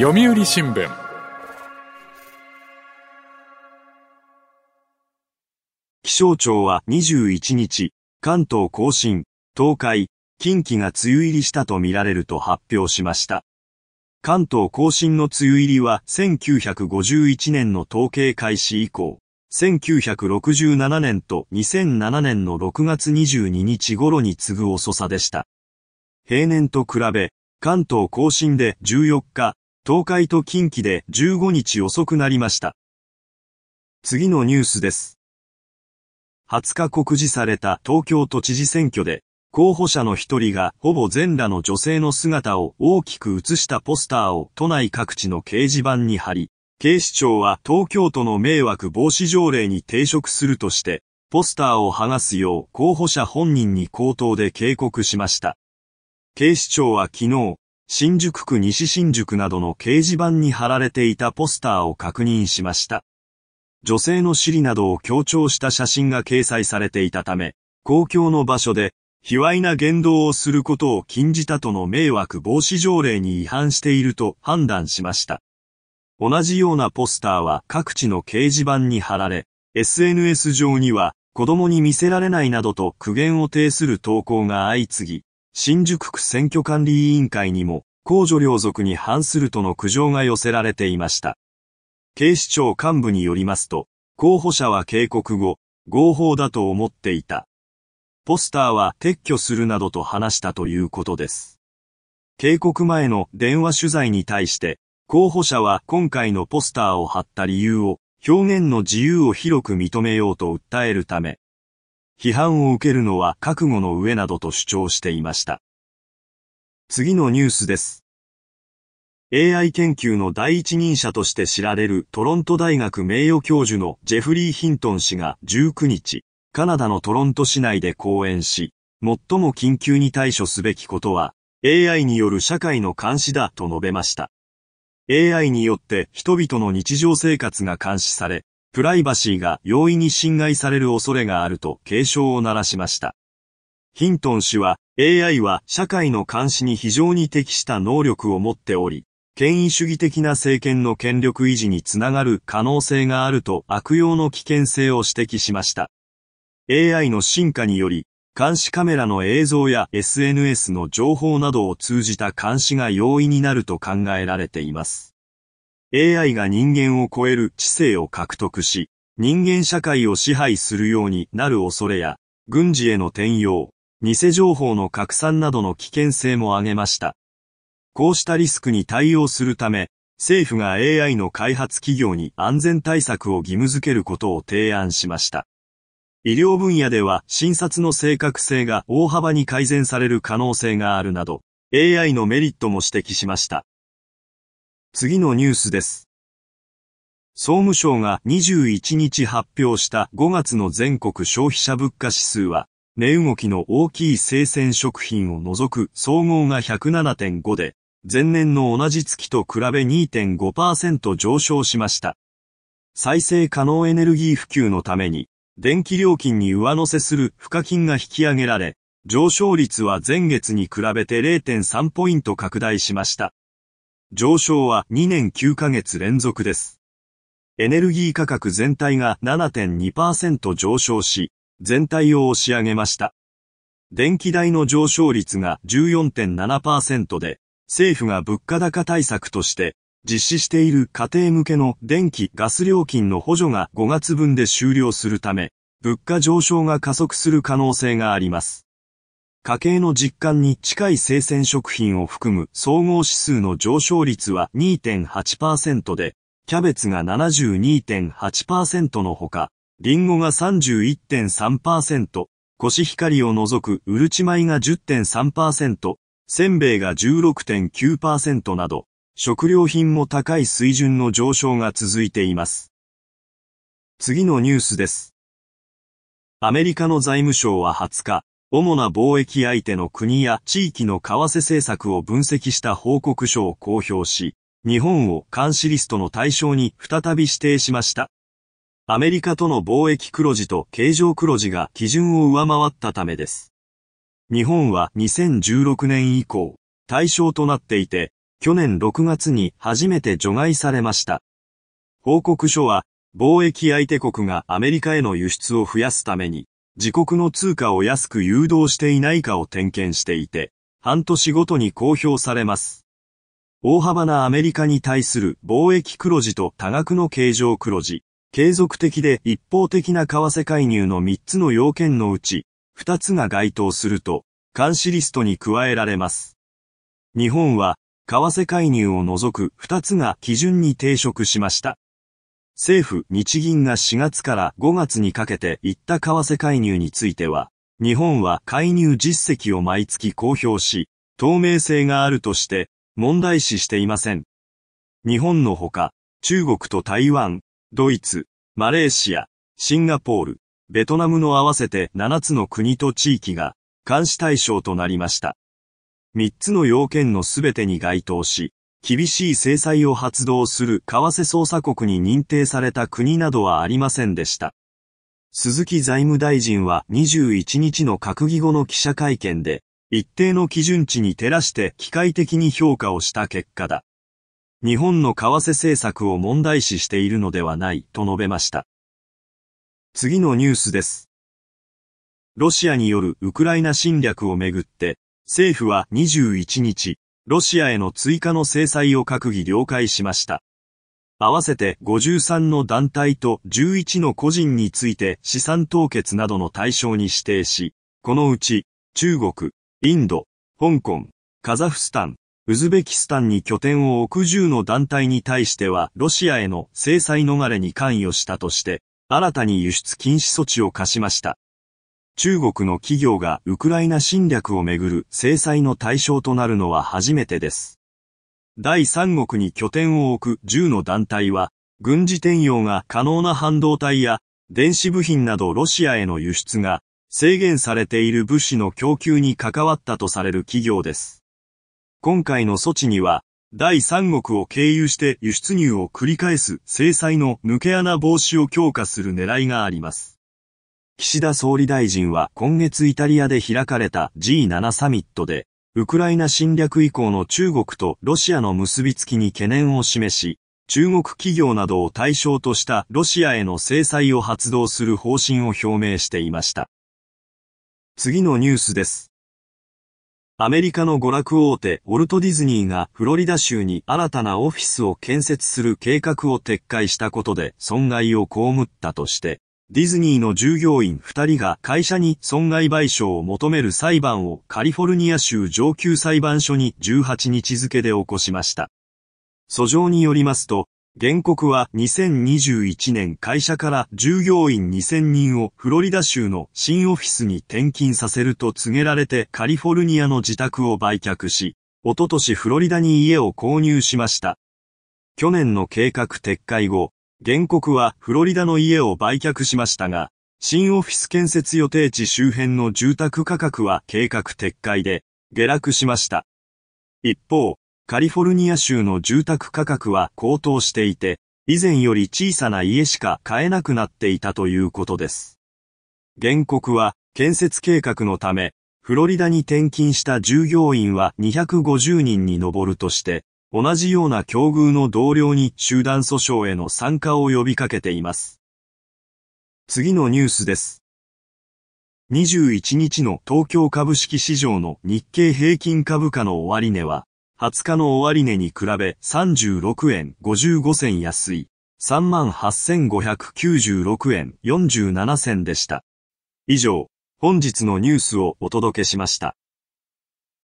読売新聞気象庁は21日、関東甲信、東海、近畿が梅雨入りしたとみられると発表しました。関東甲信の梅雨入りは1951年の統計開始以降、1967年と2007年の6月22日頃に次ぐ遅さでした。平年と比べ、関東甲信で14日、東海と近畿で15日遅くなりました。次のニュースです。20日告示された東京都知事選挙で、候補者の一人がほぼ全裸の女性の姿を大きく映したポスターを都内各地の掲示板に貼り、警視庁は東京都の迷惑防止条例に抵触するとして、ポスターを剥がすよう候補者本人に口頭で警告しました。警視庁は昨日、新宿区西新宿などの掲示板に貼られていたポスターを確認しました。女性の尻などを強調した写真が掲載されていたため、公共の場所で、卑猥な言動をすることを禁じたとの迷惑防止条例に違反していると判断しました。同じようなポスターは各地の掲示板に貼られ、SNS 上には子供に見せられないなどと苦言を呈する投稿が相次ぎ、新宿区選挙管理委員会にも、公序良俗に反するとの苦情が寄せられていました。警視庁幹部によりますと、候補者は警告後、合法だと思っていた。ポスターは撤去するなどと話したということです。警告前の電話取材に対して、候補者は今回のポスターを貼った理由を、表現の自由を広く認めようと訴えるため、批判を受けるのは覚悟の上などと主張していました。次のニュースです。AI 研究の第一人者として知られるトロント大学名誉教授のジェフリー・ヒントン氏が19日、カナダのトロント市内で講演し、最も緊急に対処すべきことは、AI による社会の監視だと述べました。AI によって人々の日常生活が監視され、プライバシーが容易に侵害される恐れがあると警鐘を鳴らしました。ヒントン氏は AI は社会の監視に非常に適した能力を持っており、権威主義的な政権の権力維持につながる可能性があると悪用の危険性を指摘しました。AI の進化により、監視カメラの映像や SNS の情報などを通じた監視が容易になると考えられています。AI が人間を超える知性を獲得し、人間社会を支配するようになる恐れや、軍事への転用、偽情報の拡散などの危険性も挙げました。こうしたリスクに対応するため、政府が AI の開発企業に安全対策を義務付けることを提案しました。医療分野では診察の正確性が大幅に改善される可能性があるなど、AI のメリットも指摘しました。次のニュースです。総務省が21日発表した5月の全国消費者物価指数は、値動きの大きい生鮮食品を除く総合が107.5で、前年の同じ月と比べ2.5%上昇しました。再生可能エネルギー普及のために、電気料金に上乗せする付加金が引き上げられ、上昇率は前月に比べて0.3ポイント拡大しました。上昇は2年9ヶ月連続です。エネルギー価格全体が7.2%上昇し、全体を押し上げました。電気代の上昇率が14.7%で、政府が物価高対策として実施している家庭向けの電気・ガス料金の補助が5月分で終了するため、物価上昇が加速する可能性があります。家計の実感に近い生鮮食品を含む総合指数の上昇率は2.8%で、キャベツが72.8%のほか、リンゴが31.3%、コシヒカリを除くうるち米が10.3%、せんべいが16.9%など、食料品も高い水準の上昇が続いています。次のニュースです。アメリカの財務省は20日、主な貿易相手の国や地域の為替政策を分析した報告書を公表し、日本を監視リストの対象に再び指定しました。アメリカとの貿易黒字と経常黒字が基準を上回ったためです。日本は2016年以降、対象となっていて、去年6月に初めて除外されました。報告書は、貿易相手国がアメリカへの輸出を増やすために、自国の通貨を安く誘導していないかを点検していて、半年ごとに公表されます。大幅なアメリカに対する貿易黒字と多額の経常黒字、継続的で一方的な為替介入の3つの要件のうち、2つが該当すると、監視リストに加えられます。日本は、為替介入を除く2つが基準に抵触しました。政府、日銀が4月から5月にかけて行った為替介入については、日本は介入実績を毎月公表し、透明性があるとして問題視していません。日本のほか、中国と台湾、ドイツ、マレーシア、シンガポール、ベトナムの合わせて7つの国と地域が監視対象となりました。3つの要件のすべてに該当し、厳しい制裁を発動する為替捜査国に認定された国などはありませんでした。鈴木財務大臣は21日の閣議後の記者会見で、一定の基準値に照らして機械的に評価をした結果だ。日本の為替政策を問題視しているのではないと述べました。次のニュースです。ロシアによるウクライナ侵略をめぐって、政府は21日、ロシアへの追加の制裁を閣議了解しました。合わせて53の団体と11の個人について資産凍結などの対象に指定し、このうち中国、インド、香港、カザフスタン、ウズベキスタンに拠点を置く10の団体に対してはロシアへの制裁逃れに関与したとして、新たに輸出禁止措置を課しました。中国の企業がウクライナ侵略をめぐる制裁の対象となるのは初めてです。第三国に拠点を置く10の団体は、軍事転用が可能な半導体や電子部品などロシアへの輸出が制限されている物資の供給に関わったとされる企業です。今回の措置には、第三国を経由して輸出入を繰り返す制裁の抜け穴防止を強化する狙いがあります。岸田総理大臣は今月イタリアで開かれた G7 サミットで、ウクライナ侵略以降の中国とロシアの結びつきに懸念を示し、中国企業などを対象としたロシアへの制裁を発動する方針を表明していました。次のニュースです。アメリカの娯楽大手ウォルト・ディズニーがフロリダ州に新たなオフィスを建設する計画を撤回したことで損害を被ったとして、ディズニーの従業員2人が会社に損害賠償を求める裁判をカリフォルニア州上級裁判所に18日付で起こしました。訴状によりますと、原告は2021年会社から従業員2000人をフロリダ州の新オフィスに転勤させると告げられてカリフォルニアの自宅を売却し、おととしフロリダに家を購入しました。去年の計画撤回後、原告はフロリダの家を売却しましたが、新オフィス建設予定地周辺の住宅価格は計画撤回で下落しました。一方、カリフォルニア州の住宅価格は高騰していて、以前より小さな家しか買えなくなっていたということです。原告は建設計画のため、フロリダに転勤した従業員は250人に上るとして、同じような境遇の同僚に集団訴訟への参加を呼びかけています。次のニュースです。21日の東京株式市場の日経平均株価の終値は、20日の終値に比べ36円55銭安い38,596円47銭でした。以上、本日のニュースをお届けしました。